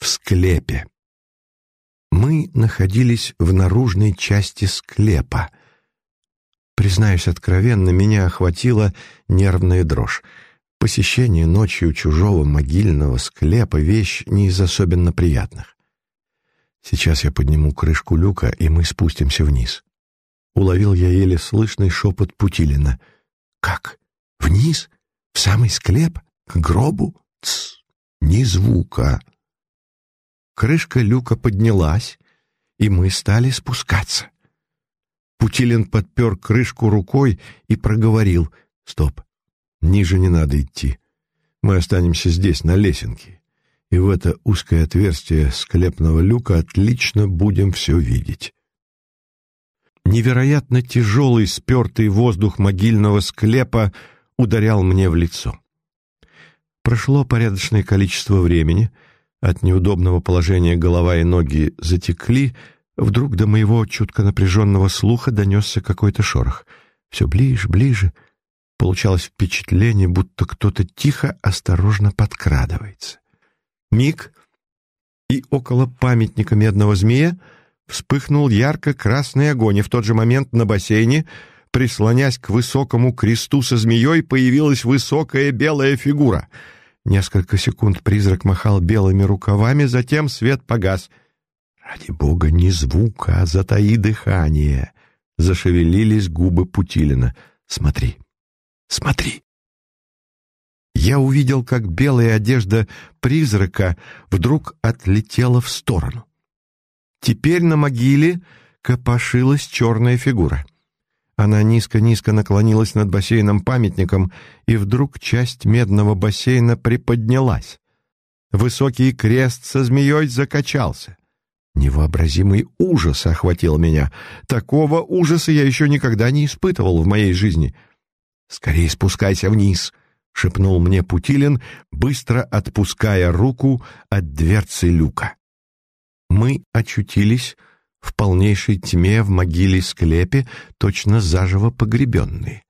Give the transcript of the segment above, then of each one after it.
в склепе. Мы находились в наружной части склепа. Признаюсь откровенно, меня охватила нервная дрожь. Посещение ночью чужого могильного склепа — вещь не из особенно приятных. Сейчас я подниму крышку люка, и мы спустимся вниз. Уловил я еле слышный шепот Путилина. «Как? Вниз? В самый склеп? К гробу? Тсс! Ни звука!» Крышка люка поднялась, и мы стали спускаться. Путилин подпер крышку рукой и проговорил. «Стоп! Ниже не надо идти. Мы останемся здесь, на лесенке, и в это узкое отверстие склепного люка отлично будем все видеть». Невероятно тяжелый спертый воздух могильного склепа ударял мне в лицо. Прошло порядочное количество времени, от неудобного положения голова и ноги затекли, вдруг до моего чутко напряженного слуха донесся какой-то шорох. Все ближе, ближе. Получалось впечатление, будто кто-то тихо, осторожно подкрадывается. Миг, и около памятника медного змея вспыхнул ярко-красный огонь, и в тот же момент на бассейне, прислонясь к высокому кресту со змеей, появилась высокая белая фигура. Несколько секунд призрак махал белыми рукавами, затем свет погас. «Ради бога, не звука, а затаи дыхание!» Зашевелились губы Путилина. «Смотри, смотри!» Я увидел, как белая одежда призрака вдруг отлетела в сторону. Теперь на могиле копошилась черная фигура. Она низко-низко наклонилась над бассейном-памятником, и вдруг часть медного бассейна приподнялась. Высокий крест со змеей закачался. Невообразимый ужас охватил меня. Такого ужаса я еще никогда не испытывал в моей жизни. «Скорее спускайся вниз», — шепнул мне Путилин, быстро отпуская руку от дверцы люка мы очутились в полнейшей тьме в могиле-склепе, точно заживо погребенные.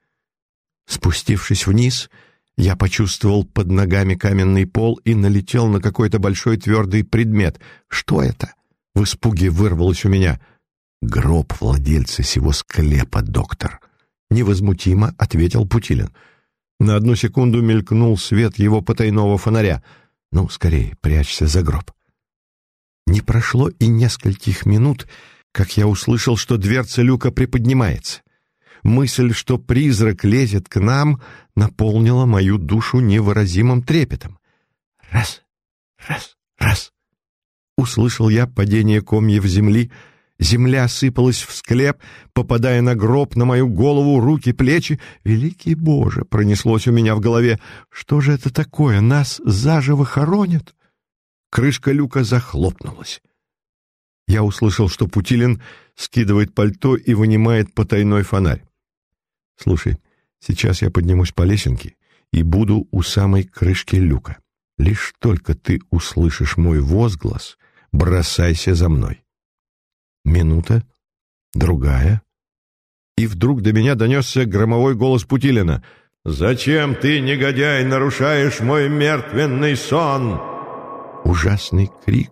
Спустившись вниз, я почувствовал под ногами каменный пол и налетел на какой-то большой твердый предмет. Что это? В испуге вырвалось у меня. «Гроб владельца сего склепа, доктор», — невозмутимо ответил Путилин. На одну секунду мелькнул свет его потайного фонаря. «Ну, скорее, прячься за гроб». Не прошло и нескольких минут, как я услышал, что дверца люка приподнимается. Мысль, что призрак лезет к нам, наполнила мою душу невыразимым трепетом. Раз, раз, раз. Услышал я падение комьев земли, земля сыпалась в склеп, попадая на гроб, на мою голову, руки, плечи. Великий Боже, пронеслось у меня в голове, что же это такое, нас заживо хоронят? Крышка люка захлопнулась. Я услышал, что Путилин скидывает пальто и вынимает потайной фонарь. «Слушай, сейчас я поднимусь по лесенке и буду у самой крышки люка. Лишь только ты услышишь мой возглас, бросайся за мной». Минута, другая, и вдруг до меня донесся громовой голос Путилина. «Зачем ты, негодяй, нарушаешь мой мертвенный сон?» Ужасный крик,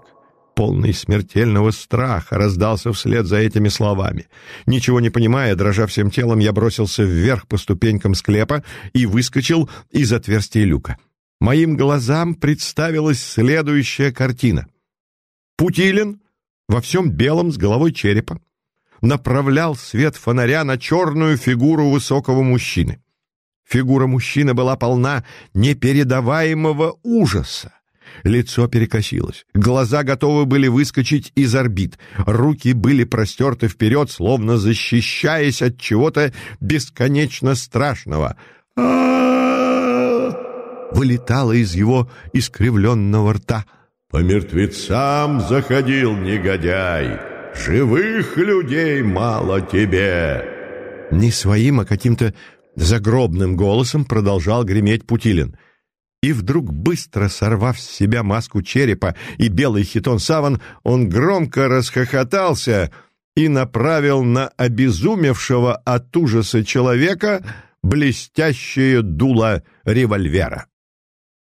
полный смертельного страха, раздался вслед за этими словами. Ничего не понимая, дрожа всем телом, я бросился вверх по ступенькам склепа и выскочил из отверстия люка. Моим глазам представилась следующая картина. Путилин во всем белом с головой черепа направлял свет фонаря на черную фигуру высокого мужчины. Фигура мужчины была полна непередаваемого ужаса. Лицо перекосилось, глаза готовы были выскочить из орбит, руки были простерты вперед, словно защищаясь от чего-то бесконечно страшного. Вылетало из его искривленного рта. «По мертвецам заходил негодяй, живых людей мало тебе!» Не своим, а каким-то загробным голосом продолжал греметь Путилин — и вдруг, быстро сорвав с себя маску черепа и белый хитон саван, он громко расхохотался и направил на обезумевшего от ужаса человека блестящее дуло револьвера.